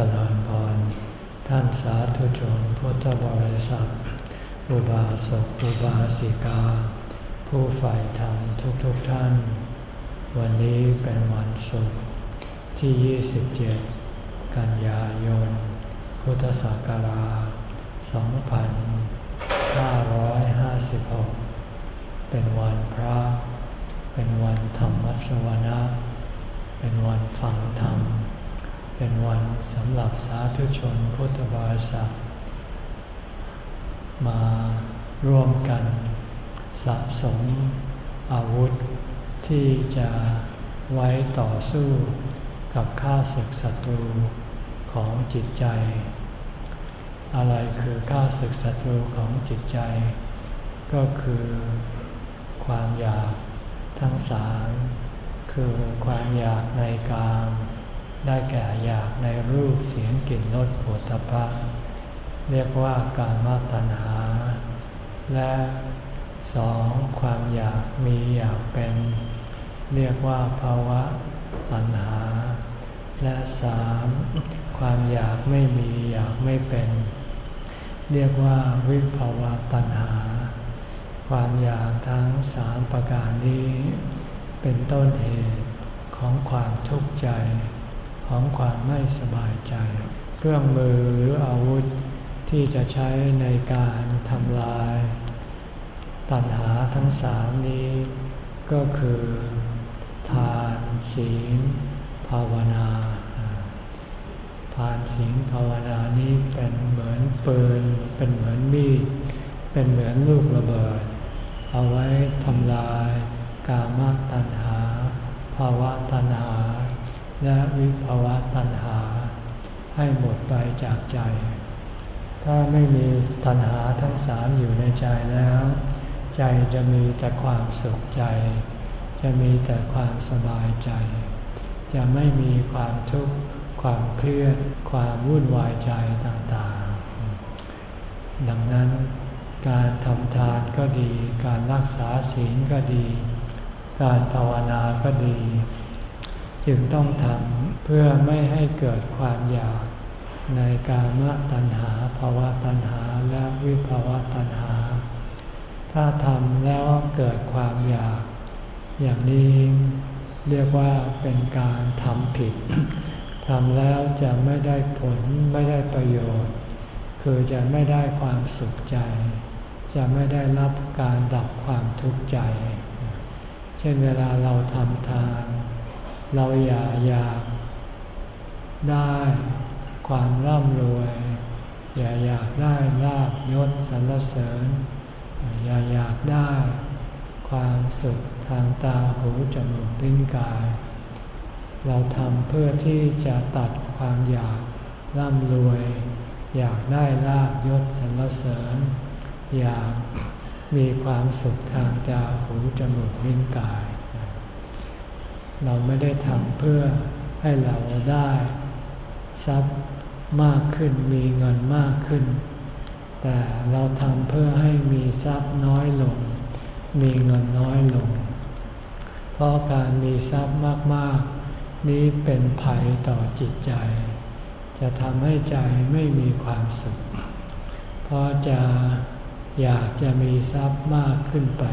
จริญพร ท่านสาธุชนพุทธบริษัทอุบาสกอุบาสิกา ผู้ใฝ่ธรรมทุกๆทท่าน วันนี้เป็นวันศุกร์ที่ 27 กันยายน พุทธศักราช 2556 เป็นวันพระ เป็นวันธรรมสวนะ เป็นวันฟังธรรม เป็นวันสำหรับสาธุชนพุทธบริษัทมาร่วมกันสะสมอาวุธ ที่จะไว้ต่อสู้กับข้าศึกศัตรูของจิตใจ อะไรคือข้าศึกศัตรูของจิตใจ ก็คือความอยากทั้งสามคือความอยากในกาม ได้แก่อยากในรูปเสียงกลิ่นรสปุถะพะเรียกว่าการมาตัณหา และสองความอยากมีอยากเป็น เรียกว่าภาวะตัณหา และสามความอยากไม่มีอยากไม่เป็น เรียกว่าวิภาวะตัณหา ความอยากทั้งสามประการนี้ เป็นต้นเหตุของความทุกข์ใจ ของความไม่สบายใจ เครื่องมือหรืออาวุธที่จะใช้ในการทำลาย ตัณหาทั้งสามนี้ ก็คือ ทานศีลภาวนา ทานศีลภาวนานี้เป็นเหมือนปืน เป็นเหมือนมีด เป็นเหมือนลูกระเบิด เอาไว้ทำลายกามตัณหาภาวะตัณหา และวิภาวะตัณหา ให้หมดไปจากใจ ถ้าไม่มีตัณหาทั้งสามอยู่ในใจแล้ว ใจจะมีแต่ความสุขใจ จะมีแต่ความสบายใจ จะไม่มีความทุกข์ความเครียดความวุ่นวายใจต่างๆ ดังนั้นการทำทานก็ดี การรักษาศีลก็ดี การภาวนาก็ดี จึงต้องทำเพื่อไม่ให้เกิดความอยากในกามตัณหาภาวะตัณหาและวิภาวะตัณหา ถ้าทำแล้วเกิดความอยาก อย่างนี้เรียกว่าเป็นการทำผิดทำแล้วจะไม่ได้ผลไม่ได้ประโยชน์ คือจะไม่ได้ความสุขใจ จะไม่ได้รับการดับความทุกข์ใจ เช่นเวลาเราทำทาน เราอย่าอยากได้ความร่ำรวย อย่าอยากได้ลาบยศสรรเสริญ อย่าอยากได้ความสุขทางตาหูจมูกลิ้นกาย เราทำเพื่อที่จะตัดความอยากร่ำรวย อยากได้ลาบยศสรรเสริญ อยากมีความสุขทางตาหูจมูกลิ้นกาย เราไม่ได้ทำเพื่อให้เราได้ทรัพย์มากขึ้นมีเงินมากขึ้น แต่เราทำเพื่อให้มีทรัพย์น้อยลง มีเงินน้อยลง เพราะการมีทรัพย์มากๆ นี้เป็นภัยต่อจิตใจ จะทำให้ใจไม่มีความสุข เพราะจะอยากจะมีทรัพย์มากขึ้นไป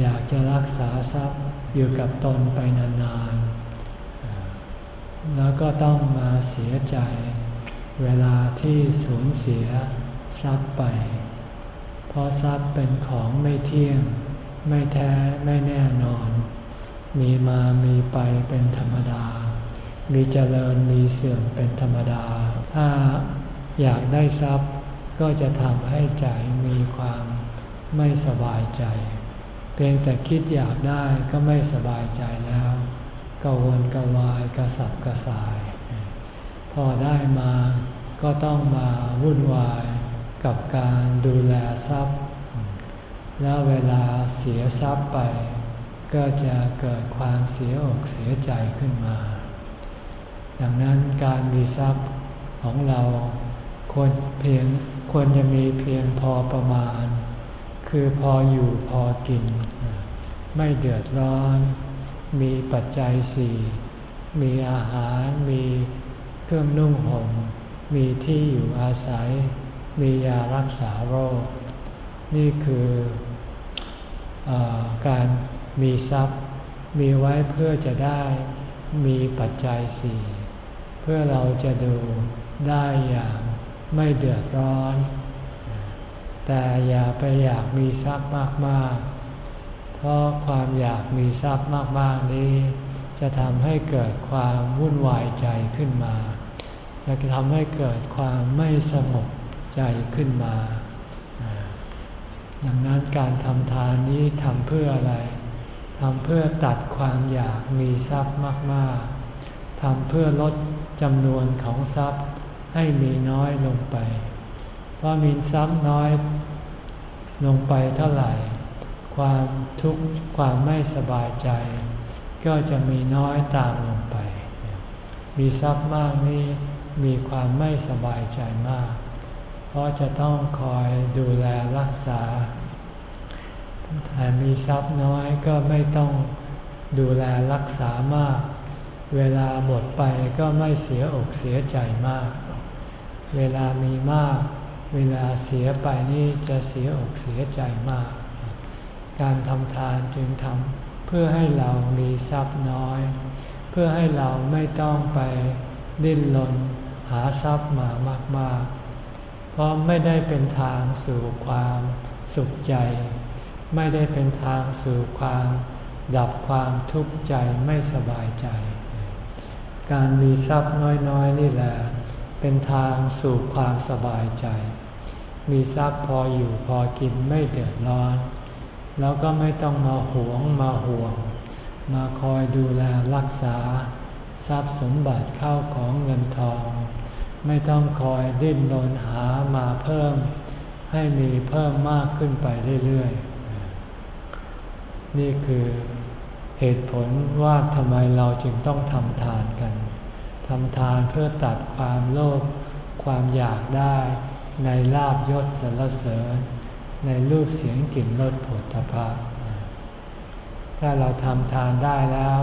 อยากจะรักษาทรัพย์ อยู่กับตนไปนานๆ แล้วก็ต้องมาเสียใจ เวลาที่สูญเสียทรัพย์ไป เพราะทรัพย์เป็นของไม่เที่ยง ไม่แท้ไม่แน่นอน มีมามีไปเป็นธรรมดา มีเจริญมีเสื่อมเป็นธรรมดา ถ้าอยากได้ทรัพย์ก็จะทำให้ใจมีความไม่สบายใจ เพียงแต่คิดอยากได้ก็ไม่สบายใจแล้วกวนกวายกระสับกระส่าย พอได้มาก็ต้องมาวุ่นวายกับการดูแลทรัพย์ แล้วเวลาเสียทรัพย์ไป ก็จะเกิดความเสียอกเสียใจขึ้นมา ดังนั้นการมีทรัพย์ของเราควรเพียงควรจะมีเพียงพอประมาณ คือพออยู่พอกิน ไม่เดือดร้อน มีปัจจัยสี่มีอาหาร มีเครื่องนุ่งห่ม มีที่อยู่อาศัย มียารักษาโรค นี่คืออการมีทรัพย์ มีไว้เพื่อจะได้มีปัจจัยสี่เพื่อเราจะดูได้อย่างไม่เดือดร้อน แต่อย่าไปอยากมีทรัพย์มากๆ เพราะความอยากมีทรัพย์มากๆนี้ จะทำให้เกิดความวุ่นวายใจขึ้นมา จะทำให้เกิดความไม่สงบใจขึ้นมา ดังนั้นการทำทานนี้ทำเพื่ออะไรทำเพื่อตัดความอยากมีทรัพย์มากๆทำเพื่อลดจำนวนของทรัพย์ให้มีน้อยลงไป เพราะมีทรัพย์น้อยลงไปเท่าไหร่ ความทุกข์ความไม่สบายใจ ก็จะมีน้อยตามลงไป มีทรัพย์มากนี่มีความไม่สบายใจมาก เพราะจะต้องคอยดูแลรักษาแต่มีทรัพย์น้อยก็ไม่ต้องดูแลรักษามาก เวลาหมดไปก็ไม่เสียอกเสียใจมาก เวลามีมาก เวลาเสียไปนี่จะเสียอกเสียใจมาก การทำทานจึงทำเพื่อให้เรามีทรัพย์น้อย เพื่อให้เราไม่ต้องไปดิ้นรนหาทรัพย์มามากๆ เพราะไม่ได้เป็นทางสู่ความสุขใจ ไม่ได้เป็นทางสู่ความดับความทุกข์ใจไม่สบายใจ การมีทรัพย์น้อยๆนี่แหละ เป็นทางสู่ความสบายใจ มีทรัพย์พออยู่พอกินไม่เดือดร้อน แล้วก็ไม่ต้องมาหวงมาห่วง มาคอยดูแลรักษา ทรัพย์สมบัติเข้าของเงินทอง ไม่ต้องคอยดิ้นรนหามาเพิ่ม ให้มีเพิ่มมากขึ้นไปเรื่อยๆ นี่คือเหตุผลว่าทำไมเราจึงต้องทำทานกันทำทานเพื่อตัดความโลภความอยากได้ ในลาบยศสรรเสริญ ในรูปเสียงกลิ่นรสผลพะถ้าเราทำทานได้แล้ว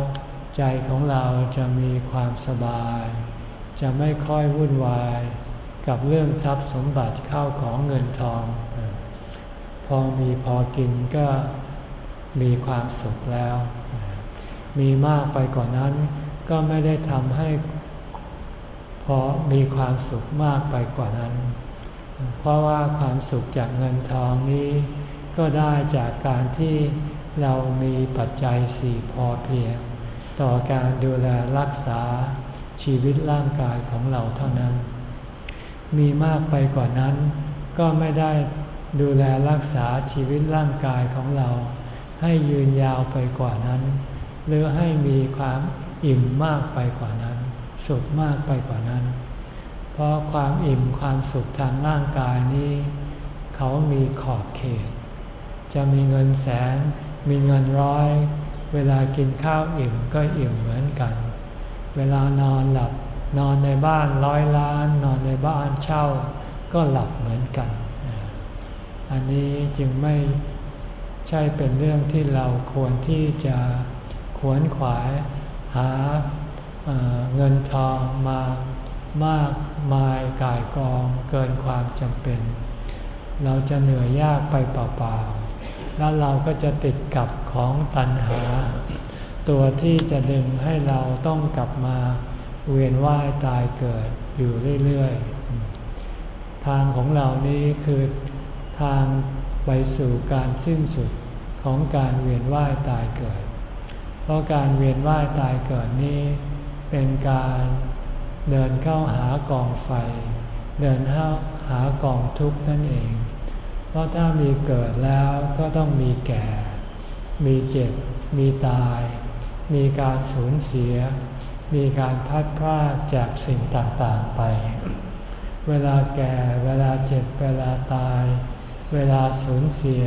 ใจของเราจะมีความสบาย จะไม่ค่อยวุ่นวาย กับเรื่องทรัพย์สมบัติเข้าของเงินทอง พอมีพอกินก็มีความสุขแล้ว มีมากไปกว่านนั้น ก็ไม่ได้ทำให้พอมีความสุขมากไปกว่านั้น เพราะว่าความสุขจากเงินทองนี้ ก็ได้จากการที่เรามีปัจจัยสี่พอเพียง ต่อการดูแลรักษาชีวิตร่างกายของเราเท่านั้น มีมากไปกว่านั้น ก็ไม่ได้ดูแลรักษาชีวิตร่างกายของเรา ให้ยืนยาวไปกว่านั้น หรือให้มีความอิ่มมากไปกว่านั้น สุขมากไปกว่านั้น พราะความอิ่มความสุขทางร่างกายนี้ เขามีขอบเขต จะมีเงินแสน มีเงินร้อย เวลากินข้าวอิ่มก็อิ่มเหมือนกัน เวลานอนหลับนอนในบ้านร้อยล้าน นอนในบ้านเช่า ก็หลับเหมือนกัน อันนี้จึงไม่ใช่เป็นเรื่องที่เราควรที่จะขวนขวายหาเเงินทองมา มากมายกายกองเกินความจำเป็น เราจะเหนื่อยยากไปเปล่าๆ แล้วเราก็จะติดกับของตันหา ตัวที่จะดึงให้เราต้องกลับมาเวียนว่ายตายเกิดอยู่เรื่อยๆ ทางของเรานี้คือทางไปสู่การสิ้นสุดของการเวียนว่ายตายเกิด เพราะการเวียนว่ายตายเกิดนี้เป็นการ เดินเข้าหากองไฟ เดินเข้าหากองทุกข์นั่นเอง เพราะถ้ามีเกิดแล้วก็ต้องมีแก่ มีเจ็บ มีตาย มีการสูญเสีย มีการพัดพลาดจากสิ่งต่างๆไป เวลาแก่ เวลาเจ็บ เวลาตาย เวลาสูญเสีย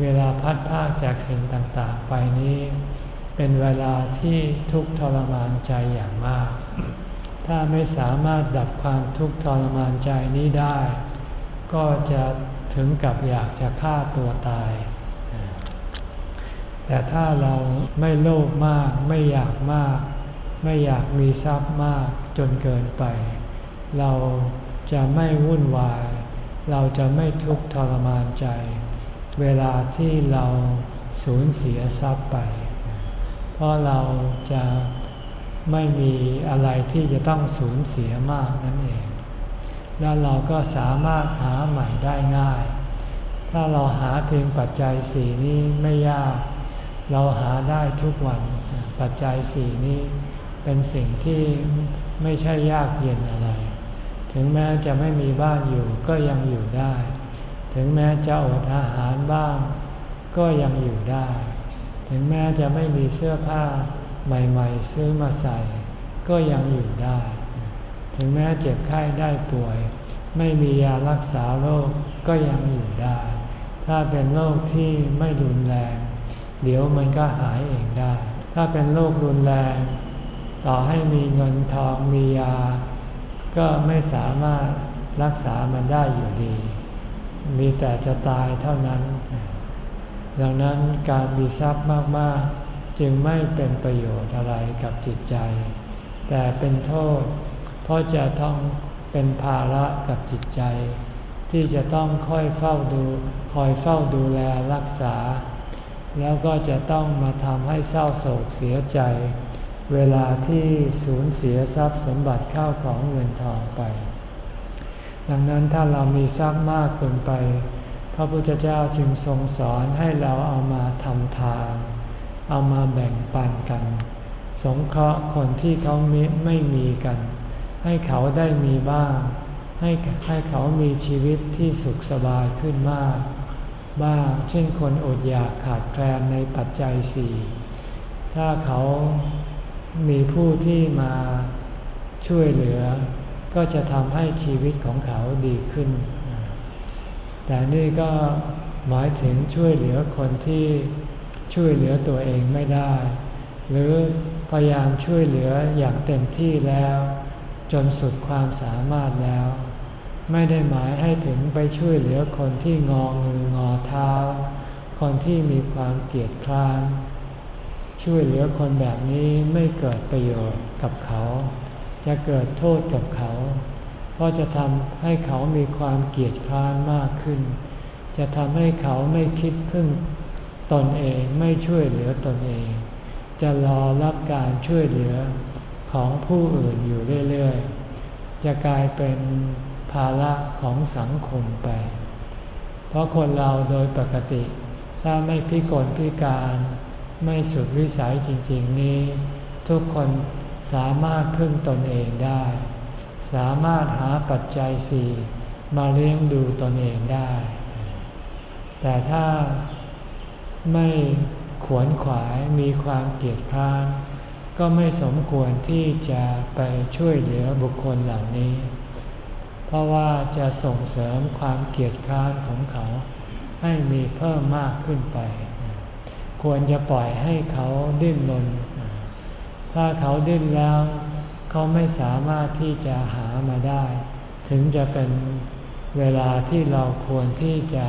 เวลาพัดพากจากสิ่งต่างๆไปนี้ เป็นเวลาที่ทุกข์ทรมานใจอย่างมาก ถ้าไม่สามารถดับความทุกข์ทรมานใจนี้ได้ ก็จะถึงกับอยากจะฆ่าตัวตาย แต่ถ้าเราไม่โลภมาก ไม่อยากมาก ไม่อยากมีทรัพย์มากจนเกินไป เราจะไม่วุ่นวาย เราจะไม่ทุกข์ทรมานใจ เวลาที่เราสูญเสียทรัพย์ไป เพราะเราจะ ไม่มีอะไรที่จะต้องสูญเสียมากนั่นเอง แล้วเราก็สามารถหาใหม่ได้ง่าย ถ้าเราหาเพียงปัจจัยสี่นี้ไม่ยาก เราหาได้ทุกวัน ปัจจัยสี่นี้เป็นสิ่งที่ไม่ใช่ยากเย็นอะไร ถึงแม้จะไม่มีบ้านอยู่ก็ยังอยู่ได้ ถึงแม้จะอดอาหารบ้าง ก็ยังอยู่ได้ ถึงแม้จะไม่มีเสื้อผ้า ใหม่ๆซื้อมาใส่ ก็ยังอยู่ได้ ถึงแม้เจ็บไข้ได้ป่วย ไม่มียารักษาโรคก็ยังอยู่ได้ ถ้าเป็นโรคที่ไม่รุนแรง เดี๋ยวมันก็หายเองได้ ถ้าเป็นโรครุนแรง ต่อให้มีเงินทองมียา ก็ไม่สามารถรักษามันได้อยู่ดี มีแต่จะตายเท่านั้น ดังนั้นการมีทรัพย์มากๆ จึงไม่เป็นประโยชน์อะไรกับจิตใจ แต่เป็นโทษ เพราะจะต้องเป็นภาระกับจิตใจ ที่จะต้องค่อยเฝ้าดู คอยเฝ้าดูแลรักษา แล้วก็จะต้องมาทำให้เศร้าโศกเสียใจ เวลาที่สูญเสียทรัพย์สมบัติเข้าของเงินทองไป ดังนั้นถ้าเรามีทรัพย์มากเกินไป พระพุทธเจ้าจึงทรงสอนให้เราเอามาทำทาน เอามาแบ่งปันกัน สงเคราะห์คนที่เขาไม่ไม่มีกัน ให้เขาได้มีบ้าง ให้ให้เขามีชีวิตที่สุขสบายขึ้นมาก บ้าง เช่นคนอดอยากขาดแคลนในปัจจัยสี่ถ้าเขามีผู้ที่มาช่วยเหลือ ก็จะทำให้ชีวิตของเขาดีขึ้น แต่นี่ก็หมายถึงช่วยเหลือคนที่ ช่วยเหลือตัวเองไม่ได้ หรือพยายามช่วยเหลืออย่างเต็มที่แล้ว จนสุดความสามารถแล้ว ไม่ได้หมายให้ถึงไปช่วยเหลือคนที่งอมืองอเท้า คนที่มีความเกียจคร้านช่วยเหลือคนแบบนี้ไม่เกิดประโยชน์กับเขา จะเกิดโทษกับเขา เพราะจะทำให้เขามีความเกียจคร้านมากขึ้น จะทำให้เขาไม่คิดพึ่ง ตนเองไม่ช่วยเหลือตนเอง จะรอรับการช่วยเหลือของผู้อื่นอยู่เรื่อยๆ จะกลายเป็นภาระของสังคมไป เพราะคนเราโดยปกติ ถ้าไม่พิกลพิการไม่สุดวิสัยจริงๆนี้ ทุกคนสามารถพึ่งตนเองได้ สามารถหาปัจจัยสี่มาเลี้ยงดูตนเองได้ แต่ถ้า ไม่ขวนขวายมีความเกียจคร้านก็ไม่สมควรที่จะไปช่วยเหลือบุคคลเหล่านี้ เพราะว่าจะส่งเสริมความเกียจคร้านของเขา ให้มีเพิ่มมากขึ้นไป ควรจะปล่อยให้เขาดิ้นรนถ้าเขาดิ้นแล้วเขาไม่สามารถที่จะหามาได้ ถึงจะเป็นเวลาที่เราควรที่จะ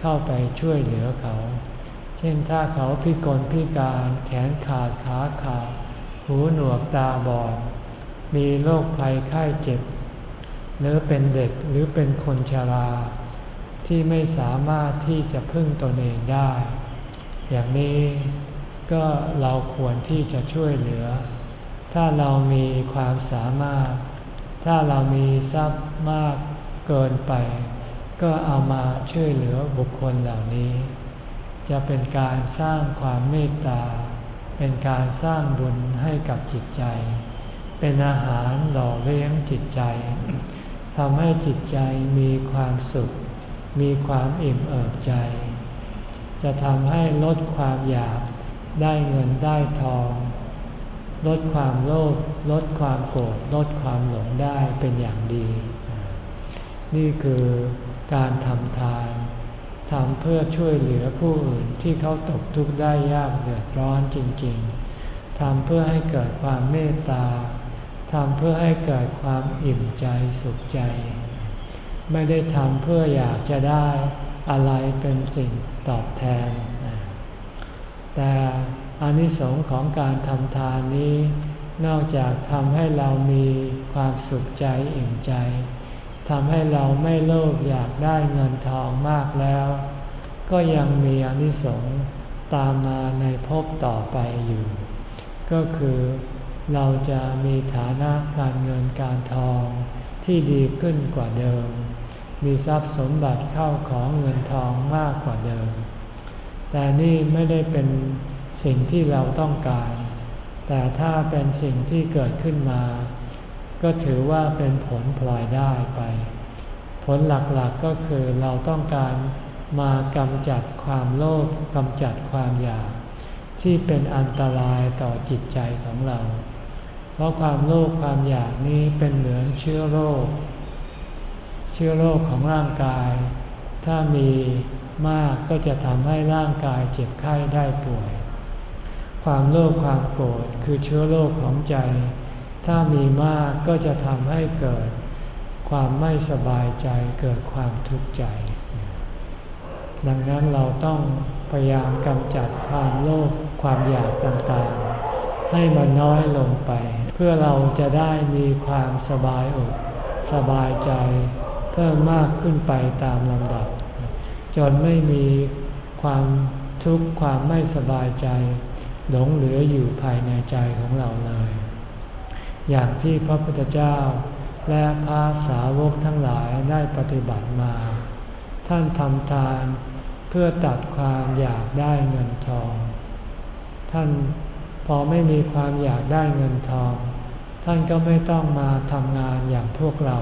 เข้าไปช่วยเหลือเขา เช่นถ้าเขาพิกลพิการแขนขาดขาขาดหูหนวกตาบอด มีโรคภัยไข้เจ็บ หรือเป็นเด็กหรือเป็นคนชรา ที่ไม่สามารถที่จะพึ่งตนเองได้ อย่างนี้ก็เราควรที่จะช่วยเหลือ ถ้าเรามีความสามารถ ถ้าเรามีทรัพย์มากเกินไป ก็เอามาช่วยเหลือบุคคลเหล่านี้ จะเป็นการสร้างความเมตตา เป็นการสร้างบุญให้กับจิตใจ เป็นอาหารหล่อเลี้ยงจิตใจทำให้จิตใจมีความสุข มีความอิ่มเอิบใจ จะทำให้ลดความอยากได้เงินได้ทอง ลดความโลภลดความโกรธลดความหลงได้เป็นอย่างดี นี่คือการทำทาน ทำเพื่อช่วยเหลือผู้อื่นที่เขาตกทุกข์ได้ยากเดือดร้อนจริงๆ ทำเพื่อให้เกิดความเมตตา ทำเพื่อให้เกิดความอิ่มใจสุขใจ ไม่ได้ทำเพื่ออยากจะได้อะไรเป็นสิ่งตอบแทน แต่อานิสงส์ของการทำทานนี้ นอกจากทำให้เรามีความสุขใจอิ่มใจ ทำให้เราไม่โลภอยากได้เงินทองมากแล้ว ก็ยังมีอนิสงส์ตามมาในภพต่อไปอยู่ ก็คือเราจะมีฐานะการเงินการทองที่ดีขึ้นกว่าเดิม มีทรัพย์สมบัติเข้าของเงินทองมากกว่าเดิม แต่นี่ไม่ได้เป็นสิ่งที่เราต้องการ แต่ถ้าเป็นสิ่งที่เกิดขึ้นมา ก็ถือว่าเป็นผลพลอยได้ไป ผลหลักๆกก็คือเราต้องการมากำจัดความโลภกำจัดความอยาก ที่เป็นอันตรายต่อจิตใจของเรา เพราะความโลภความอยากนี้เป็นเหมือนเชื้อโรค เชื้อโรคของร่างกาย ถ้ามีมากก็จะทำให้ร่างกายเจ็บไข้ได้ป่วย ความโลภความโกรธคือเชื้อโรคของใจ ถ้ามีมากก็จะทำให้เกิดความไม่สบายใจเกิดความทุกข์ใจ ดังนั้นเราต้องพยายามกำจัดความโลภความอยากต่างๆ ให้มันน้อยลงไป เพื่อเราจะได้มีความสบายอกสบายใจ เพิ่มมากขึ้นไปตามลำดับ จนไม่มีความทุกข์ความไม่สบายใจ หลงเหลืออยู่ภายในใจของเราเลย อย่างที่พระพุทธเจ้า และพระสาวกทั้งหลายได้ปฏิบัติมา ท่านทำทานเพื่อตัดความอยากได้เงินทอง ท่านพอไม่มีความอยากได้เงินทอง ท่านก็ไม่ต้องมาทำงานอย่างพวกเรา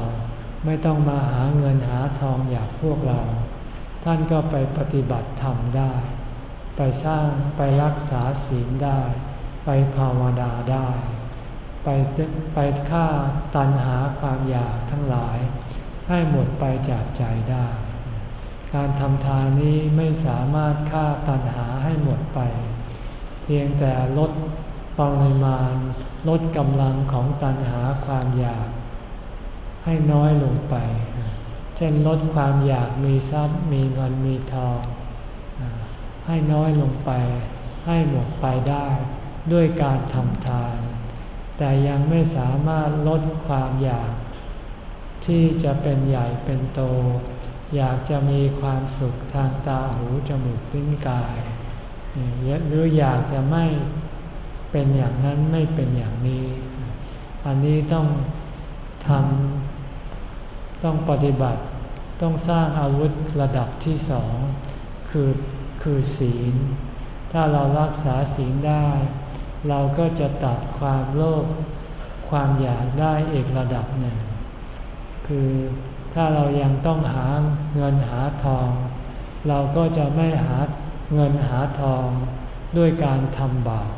ไม่ต้องมาหาเงินหาทองอย่างพวกเรา ท่านก็ไปปฏิบัติธรรมได้ ไปสร้างไปรักษาศีลได้ ไปภาวนาได้ ไปไปฆ่าตันหาความอยากทั้งหลาย ให้หมดไปจากใจได้ การทำทานนี้ไม่สามารถฆ่าตัณหาให้หมดไป เพียงแต่ลดปริมาณลดกำลังของตัณหาความอยาก ให้น้อยลงไป เช่นลดความอยากมีทรัพย์มีเงินมีทองให้น้อยลงไป ให้หมดไปได้ด้วยการทำทาน แต่ยังไม่สามารถลดความอยาก ที่จะเป็นใหญ่เป็นโต อยากจะมีความสุขทางตาหูจมูกลิ้นกาย หรืออยากจะไม่เป็นอย่างนั้นไม่เป็นอย่างนี้ อันนี้ต้องทำต้องปฏิบัติต้องสร้างอาวุธระดับที่สองคือคือศีล ถ้าเรารักษาศีลได้ เราก็จะตัดความโลภความอยากได้อีกระดับหนึ่ง คือถ้าเรายังต้องหาเงินหาทอง เราก็จะไม่หาเงินหาทองด้วยการทำบาป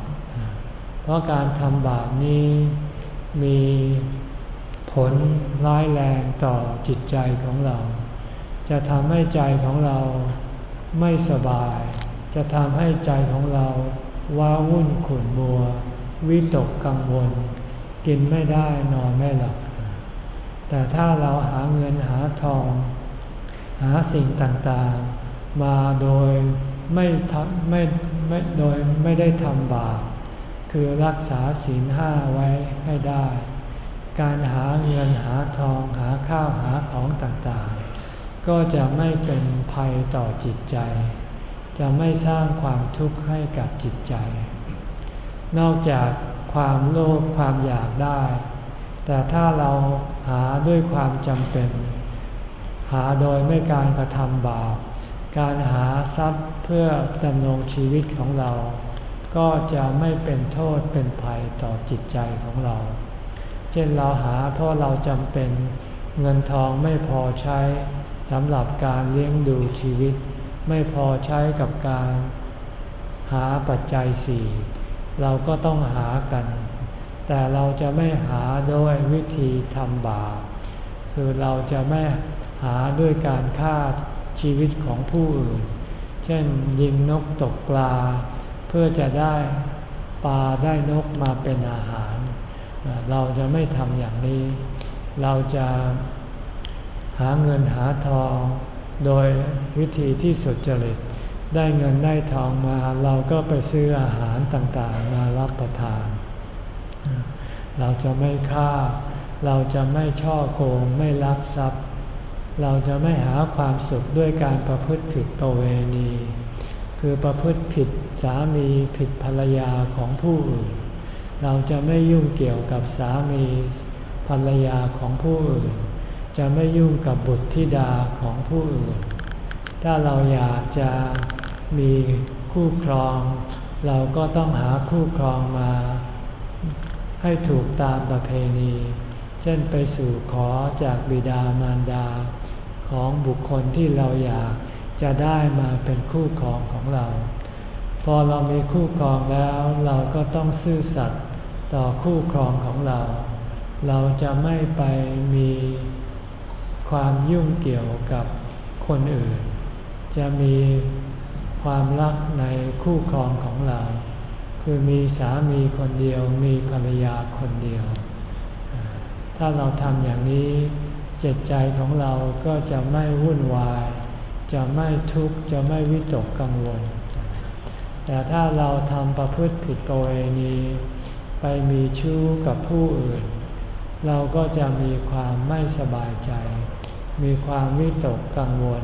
เพราะการทำบาปนี้มีผลร้ายแรงต่อจิตใจของเรา จะทำให้ใจของเราไม่สบาย จะทำให้ใจของเรา ว้าวุ่นขุ่นมัว วิตกกังวล กินไม่ได้นอนไม่หลับ แต่ถ้าเราหาเงินหาทอง หาสิ่งต่างๆ มาโดยไม่ทำไม่ไม่โดยไม่ได้ทำบาปคือรักษาศีลห้าไว้ให้ได้ การหาเงินหาทองหาข้าวหาของต่างๆ ก็จะไม่เป็นภัยต่อจิตใจ จะไม่สร้างความทุกข์ให้กับจิตใจ นอกจากความโลภความอยากได้ แต่ถ้าเราหาด้วยความจำเป็น หาโดยไม่การกระทำบาป การหาทรัพย์เพื่อดำรงชีวิตของเรา ก็จะไม่เป็นโทษเป็นภัยต่อจิตใจของเรา เช่นเราหาเพราะเราจำเป็นเงินทองไม่พอใช้สำหรับการเลี้ยงดูชีวิต ไม่พอใช้กับการหาปัจจัยสี่เราก็ต้องหากัน แต่เราจะไม่หาด้วยวิธีทำบาปคือเราจะไม่หาด้วยการฆ่าชีวิตของผู้อื่น เช่นยิงนกตกปลา เพื่อจะได้ปลาได้นกมาเป็นอาหาร เราจะไม่ทำอย่างนี้ เราจะหาเงินหาทอง โดยวิธีที่สุดจริต ได้เงินได้ทองมาเราก็ไปซื้ออาหารต่างๆ มารับประทาน เราจะไม่ฆ่า เราจะไม่ช่อโกงไม่ลักทรัพย์ เราจะไม่หาความสุขด้วยการประพฤติผิดประเวณี คือประพฤติผิดสามีผิดภรรยาของผู้อื่น เราจะไม่ยุ่งเกี่ยวกับสามีภรรยาของผู้อื่น จะไม่ยุ่งกับบุตรธิดาของผู้อื่น ถ้าเราอยากจะมีคู่ครอง เราก็ต้องหาคู่ครองมา ให้ถูกตามประเพณี เช่นไปสู่ขอจากบิดามารดา ของบุคคลที่เราอยากจะได้มาเป็นคู่ครองของเรา พอเรามีคู่ครองแล้วเราก็ต้องซื่อสัตย์ต่อคู่ครองของเรา เราจะไม่ไปมี ความยุ่งเกี่ยวกับคนอื่น จะมีความรักในคู่ครองของเรา คือมีสามีคนเดียวมีภรรยาคนเดียว ถ้าเราทำอย่างนี้จิตใจของเราก็จะไม่วุ่นวาย จะไม่ทุกข์จะไม่วิตกกังวล แต่ถ้าเราทำประพฤติผิดประเวณีไปมีชู้กับผู้อื่น เราก็จะมีความไม่สบายใจ มีความวิตกกังวล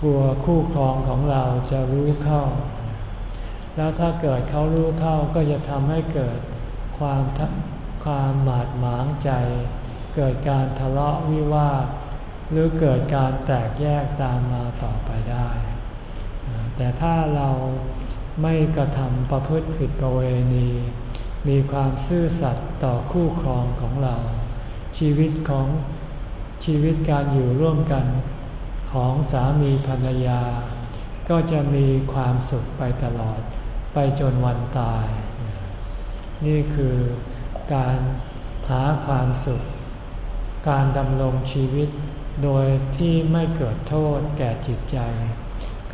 กลัวคู่ครองของเราจะรู้เข้า แล้วถ้าเกิดเขารู้เข้าก็จะทำให้เกิดความความหมาดหมางใจ เกิดการทะเลาะวิวาทหรือเกิดการแตกแยกตามมาต่อไปได้ แต่ถ้าเราไม่กระทำประพฤติผิดประเวณี มีความซื่อสัตย์ต่อคู่ครองของเรา ชีวิตของ ชีวิตการอยู่ร่วมกันของสามีภรรยา ก็จะมีความสุขไปตลอดไปจนวันตาย นี่คือการหาความสุข การดำรงชีวิตโดยที่ไม่เกิดโทษแก่จิตใจ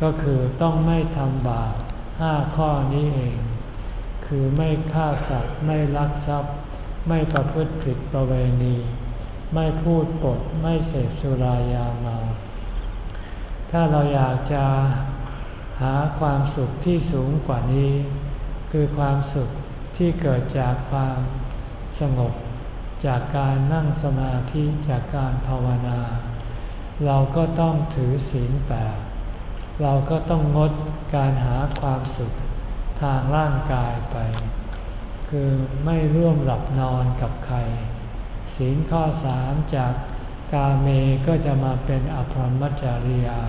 ก็คือต้องไม่ทำบาปห้าข้อนี้เอง คือไม่ฆ่าสัตว์ไม่ลักทรัพย์ ไม่ประพฤติผิดประเวณี ไม่พูดปดไม่เสพสุรายาเมา ถ้าเราอยากจะหาความสุขที่สูงกว่านี้ คือความสุขที่เกิดจากความสงบ จากการนั่งสมาธิจากการภาวนา เราก็ต้องถือศีลแปดเราก็ต้องงดการหาความสุขทางร่างกายไป คือไม่ร่วมหลับนอนกับใคร ศีลข้อสามจากกาเมก็จะมาเป็นอภรรมจริยา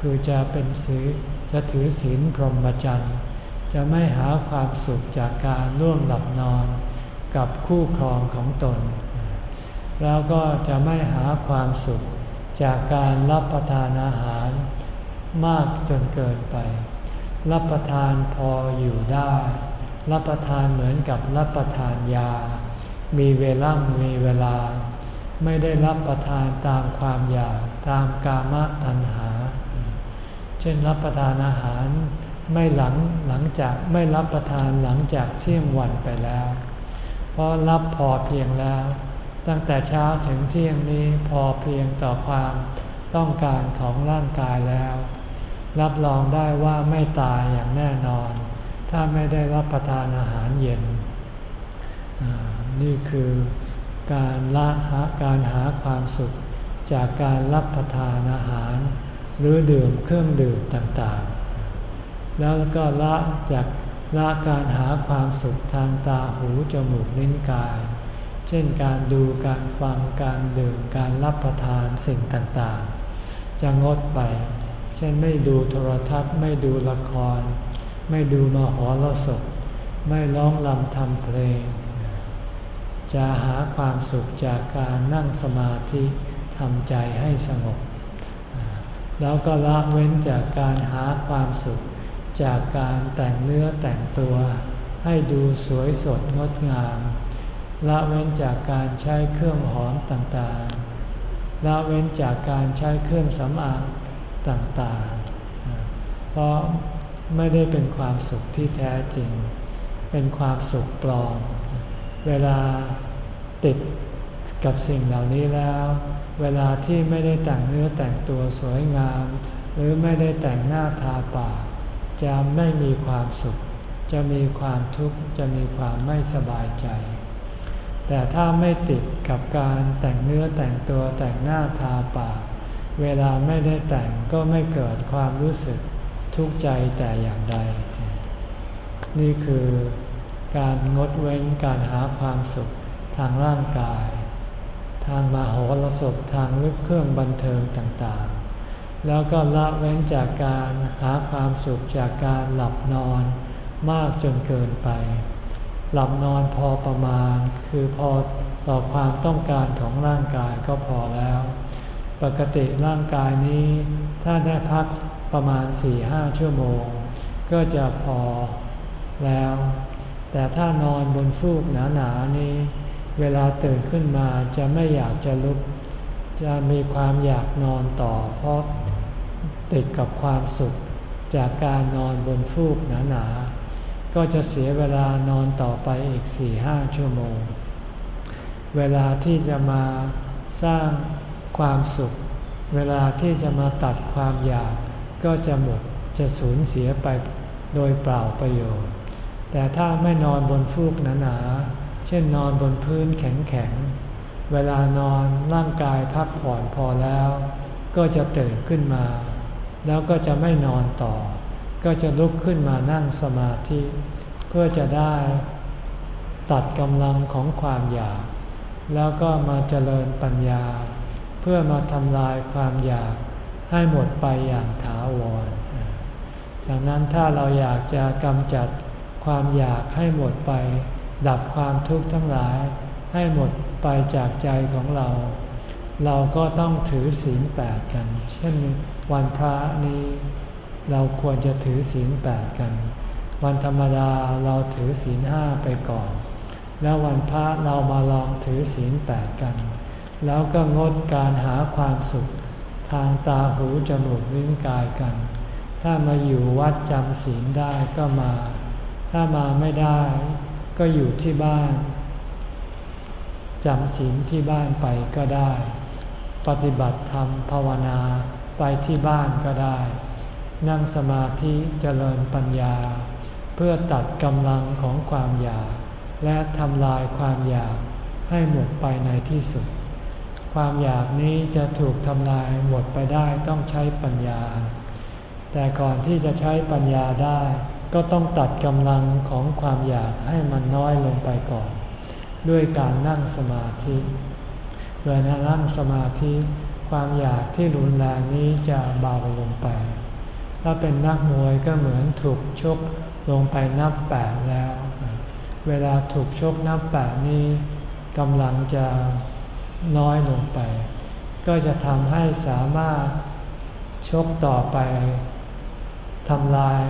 คือจะเป็นศีลจะถือศีลพรหมจรรย์ จะไม่หาความสุขจากการร่วมหลับนอนกับคู่ครองของตน แล้วก็จะไม่หาความสุขจากการรับประทานอาหาร มากจนเกินไป รับประทานพออยู่ได้ รับประทานเหมือนกับรับประทานยา มีเวลามีเวลา ไม่ได้รับประทานตามความอยากตามกามตัณหา เช่นรับประทานอาหารไม่หลังหลังจากไม่รับประทานหลังจากเที่ยงวันไปแล้ว เพราะรับพอเพียงแล้ว ตั้งแต่เช้าถึงเที่ยงนี้พอเพียงต่อความต้องการของร่างกายแล้ว รับรองได้ว่าไม่ตายอย่างแน่นอน ถ้าไม่ได้รับประทานอาหารเย็น นี่คือการละหาการหาความสุขจากการรับประทานอาหาร หรือดื่มเครื่องดื่มต่างๆ แล้วก็ละจากละการหาความสุขทางตาหูจมูกลิ้นกาย เช่นการดูการฟังการดื่มการรับประทานสิ่งต่างๆ จะงดไป เช่นไม่ดูโทรทัศน์ไม่ดูละคร ไม่ดูมหรสพไม่ร้องลำทำเพลง จะหาความสุขจากการนั่งสมาธิทำใจให้สงบ แล้วก็ละเว้นจากการหาความสุข จากการแต่งเนื้อแต่งตัว ให้ดูสวยสดงดงาม ละเว้นจากการใช้เครื่องหอมต่างๆ ละเว้นจากการใช้เครื่องสำอางต่างๆ เพราะไม่ได้เป็นความสุขที่แท้จริง เป็นความสุขปลอม เวลาติดกับสิ่งเหล่านี้แล้ว เวลาที่ไม่ได้แต่งเนื้อแต่งตัวสวยงาม หรือไม่ได้แต่งหน้าทาปากจะไม่มีความสุข จะมีความทุกข์จะมีความไม่สบายใจ แต่ถ้าไม่ติดกับการแต่งเนื้อแต่งตัวแต่งหน้าทาปาก เวลาไม่ได้แต่งก็ไม่เกิดความรู้สึกทุกข์ใจแต่อย่างใด นี่คือ การงดเว้นการหาความสุขทางร่างกาย ทางมาโหรสพทางลึกเครื่องบันเทิงต่างๆ แล้วก็ละเว้นจากการหาความสุขจากการหลับนอนมากจนเกินไป หลับนอนพอประมาณ คือพอต่อความต้องการของร่างกายก็พอแล้ว ปกติร่างกายนี้ ถ้าได้พักประมาณ 4-5 ชั่วโมง ก็จะพอแล้ว แต่ถ้านอนบนฟูกหนาๆนี้ เวลาตื่นขึ้นมาจะไม่อยากจะลุก จะมีความอยากนอนต่อ เพราะติดกับความสุข จากการนอนบนฟูกหนาๆ ก็จะเสียเวลานอนต่อไปอีก4-5ชั่วโมง เวลาที่จะมาสร้างความสุข เวลาที่จะมาตัดความอยาก ก็จะหมดจะสูญเสียไปโดยเปล่าประโยชน์ แต่ถ้าไม่นอนบนฟูกหนาๆ เช่นนอนบนพื้นแข็งๆ เวลานอนร่างกายพักผ่อนพอแล้ว ก็จะตื่นขึ้นมา แล้วก็จะไม่นอนต่อ ก็จะลุกขึ้นมานั่งสมาธิ เพื่อจะได้ตัดกำลังของความอยาก แล้วก็มาเจริญปัญญา เพื่อมาทำลายความอยากให้หมดไปอย่างถาวร ดังนั้นถ้าเราอยากจะกำจัด ความอยากให้หมดไป ดับความทุกข์ทั้งหลาย ให้หมดไปจากใจของเรา เราก็ต้องถือศีลแปดกัน เช่นวันพระนี้ เราควรจะถือศีลแปดกัน วันธรรมดาเราถือศีลห้าไปก่อน แล้ววันพระเรามาลองถือศีลแปดกัน แล้วก็งดการหาความสุข ทางตาหูจมูกลิ้นกายกัน ถ้ามาอยู่วัดจำศีลได้ก็มา ถ้ามาไม่ได้ก็อยู่ที่บ้านจำศีลที่บ้านไปก็ได้ ปฏิบัติธรรมภาวนาไปที่บ้านก็ได้ นั่งสมาธิเจริญปัญญา เพื่อตัดกำลังของความอยาก และทำลายความอยากให้หมดไปในที่สุด ความอยากนี้จะถูกทำลายหมดไปได้ต้องใช้ปัญญา แต่ก่อนที่จะใช้ปัญญาได้ ก็ต้องตัดกำลังของความอยากให้มันน้อยลงไปก่อน ด้วยการนั่งสมาธิเวลานั่งสมาธิความอยากที่รุนแรงนี้จะเบาลงไป ถ้าเป็นนักมวยก็เหมือนถูกชกลงไปนับแปดแล้ว เวลาถูกชกนับแปดนี้กำลังจะน้อยลงไป ก็จะทำให้สามารถชกต่อไปทำลาย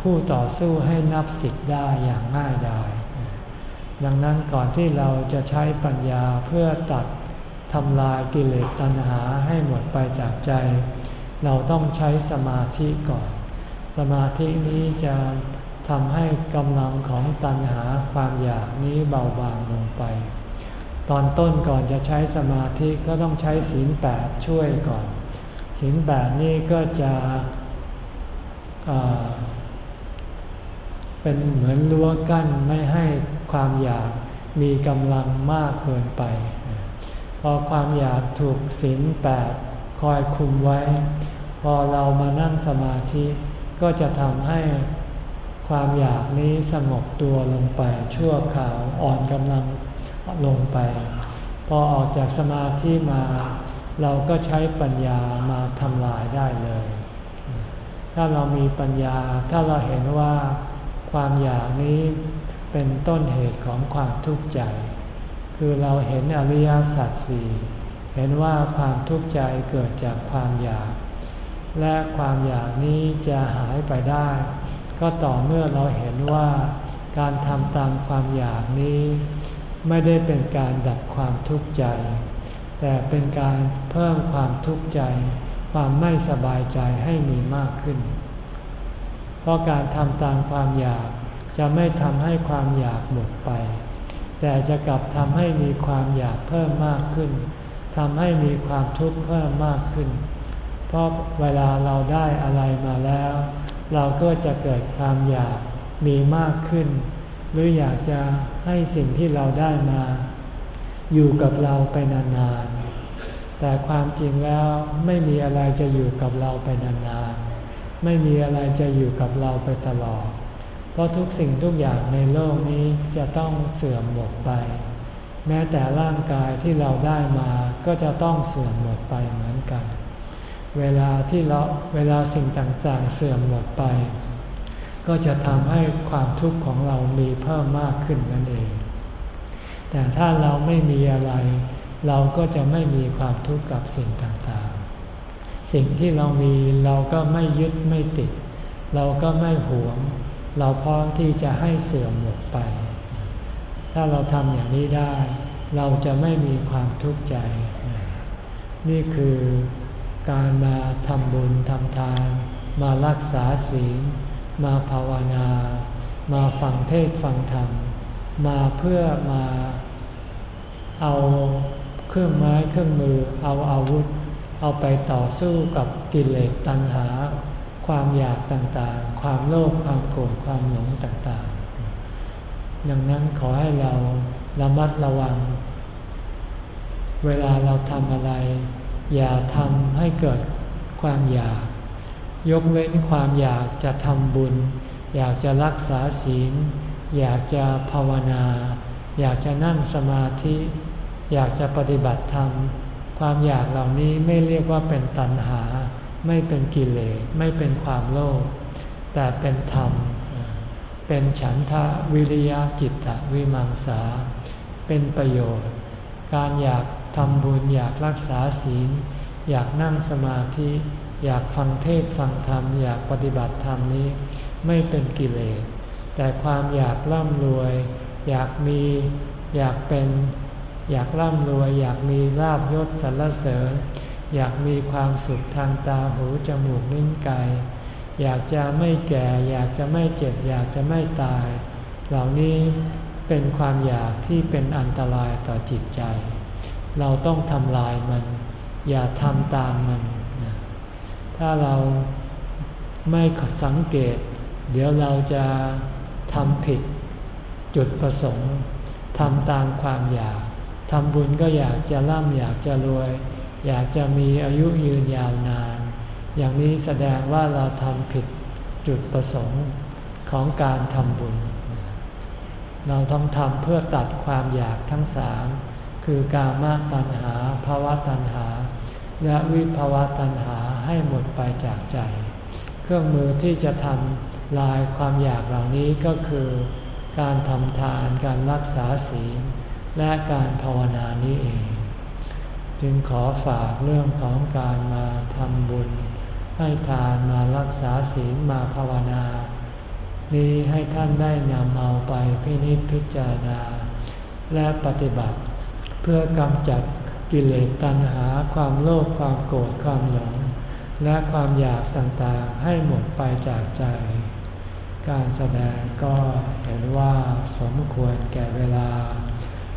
ผู้ต่อสู้ให้นับสิทธิ์ได้อย่างง่ายดาย ดังนั้นก่อนที่เราจะใช้ปัญญาเพื่อตัดทำลายกิเลสตัณหาให้หมดไปจากใจ เราต้องใช้สมาธิก่อน สมาธินี้จะทำให้กำลังของตัณหาความอยากนี้เบาบางลงไป ตอนต้นก่อนจะใช้สมาธิก็ต้องใช้ศีลแปดช่วยก่อน ศีลแปดนี่ก็จะ เป็นเหมือนรั้วกั้นไม่ให้ความอยากมีกำลังมากเกินไป พอความอยากถูกศีลแปดคอยคุมไว้ พอเรามานั่งสมาธิก็จะทำให้ความอยากนี้สงบตัวลงไปชั่วคราวอ่อนกำลังลงไป พอออกจากสมาธิมา เราก็ใช้ปัญญามาทำลายได้เลย ถ้าเรามีปัญญา ถ้าเราเห็นว่าความอยากนี้เป็นต้นเหตุของความทุกข์ใจ คือเราเห็นอริยสัจสี่เห็นว่าความทุกข์ใจเกิดจากความอยาก และความอยากนี้จะหายไปได้ ก็ต่อเมื่อเราเห็นว่าการทำตามความอยากนี้ ไม่ได้เป็นการดับความทุกข์ใจ แต่เป็นการเพิ่มความทุกข์ใจ ความไม่สบายใจให้มีมากขึ้น เพราะการทำตามความอยากจะไม่ทำให้ความอยากหมดไป แต่จะกลับทำให้มีความอยากเพิ่มมากขึ้นทำให้มีความทุกข์เพิ่มมากขึ้น เพราะเวลาเราได้อะไรมาแล้ว เราก็จะเกิดความอยากมีมากขึ้น หรืออยากจะให้สิ่งที่เราได้มา อยู่กับเราไปนานๆ แต่ความจริงแล้วไม่มีอะไรจะอยู่กับเราไปนานๆ ไม่มีอะไรจะอยู่กับเราไปตลอด เพราะทุกสิ่งทุกอย่างในโลกนี้จะต้องเสื่อมหมดไป แม้แต่ร่างกายที่เราได้มาก็จะต้องเสื่อมหมดไปเหมือนกัน เวลาที่เราเวลาสิ่งต่างๆเสื่อมหมดไป ก็จะทำให้ความทุกข์ของเรามีเพิ่มมากขึ้นนั่นเอง แต่ถ้าเราไม่มีอะไร เราก็จะไม่มีความทุกข์กับสิ่งต่างๆ สิ่งที่เรามีเราก็ไม่ยึดไม่ติด เราก็ไม่หวง เราพร้อมที่จะให้เสื่อมหมดไป ถ้าเราทำอย่างนี้ได้ เราจะไม่มีความทุกข์ใจ นี่คือการมาทำบุญทำทาน มารักษาศีล มาภาวนา มาฟังเทศฟังธรรม มาเพื่อมาเอา เครื่องไม้เครื่องมือเอาอาวุธ เอาไปต่อสู้กับกิเลสตัณหา ความอยากต่างๆ ความโลภความโกรธความหลงต่างๆ ดังนั้นขอให้เราระมัดระวัง เวลาเราทำอะไร อย่าทำให้เกิดความอยาก ยกเว้นความอยากจะทำบุญ อยากจะรักษาศีล อยากจะภาวนา อยากจะนั่งสมาธิ อยากจะปฏิบัติธรรม ความอยากเหล่านี้ไม่เรียกว่าเป็นตัณหา ไม่เป็นกิเลสไม่เป็นความโลภแต่เป็นธรรม เป็นฉันทะวิริยะจิตตวิมังสา เป็นประโยชน์ การอยากทำบุญอยากรักษาศีล อยากนั่งสมาธิ อยากฟังเทศฟังธรรม อยากปฏิบัติธรรมนี้ ไม่เป็นกิเลส แต่ความอยากร่ำรวย อยากมี อยากเป็น อยากร่ำรวย อยากมีลาบยศสรรเสริญ อยากมีความสุขทางตาหูจมูกนิ้นกายอยากจะไม่แก่ อยากจะไม่เจ็บ อยากจะไม่ตาย เหล่านี้เป็นความอยากที่เป็นอันตรายต่อจิตใจ เราต้องทำลายมัน อย่าทำตามมัน ถ้าเราไม่สังเกต เดี๋ยวเราจะทำผิดจุดประสงค์ทำตามความอยาก ทำบุญก็อยากจะร่ำอยากจะรวย อยากจะมีอายุยืนยาวนาน อย่างนี้แสดงว่าเราทำผิดจุดประสงค์ของการทำบุญ เราต้องทำเพื่อตัดความอยากทั้งสามคือกามตัณหาภาวะตัณหา และวิภาวะตัณหาให้หมดไปจากใจ เครื่องมือที่จะทำลายความอยากเหล่านี้ก็คือ การทำทานการรักษาศีล และการภาวนานี้เอง จึงขอฝากเรื่องของการมาทำบุญ ให้ทานมารักษาศีลมาภาวนา นี้ให้ท่านได้นำเอาไปพินิจพิจารณา และปฏิบัติ เพื่อกำจัดกิเลสตัณหาความโลภความโกรธความหลงและความอยากต่างๆให้หมดไปจากใจ การแสดงก็เห็นว่าสมควรแก่เวลา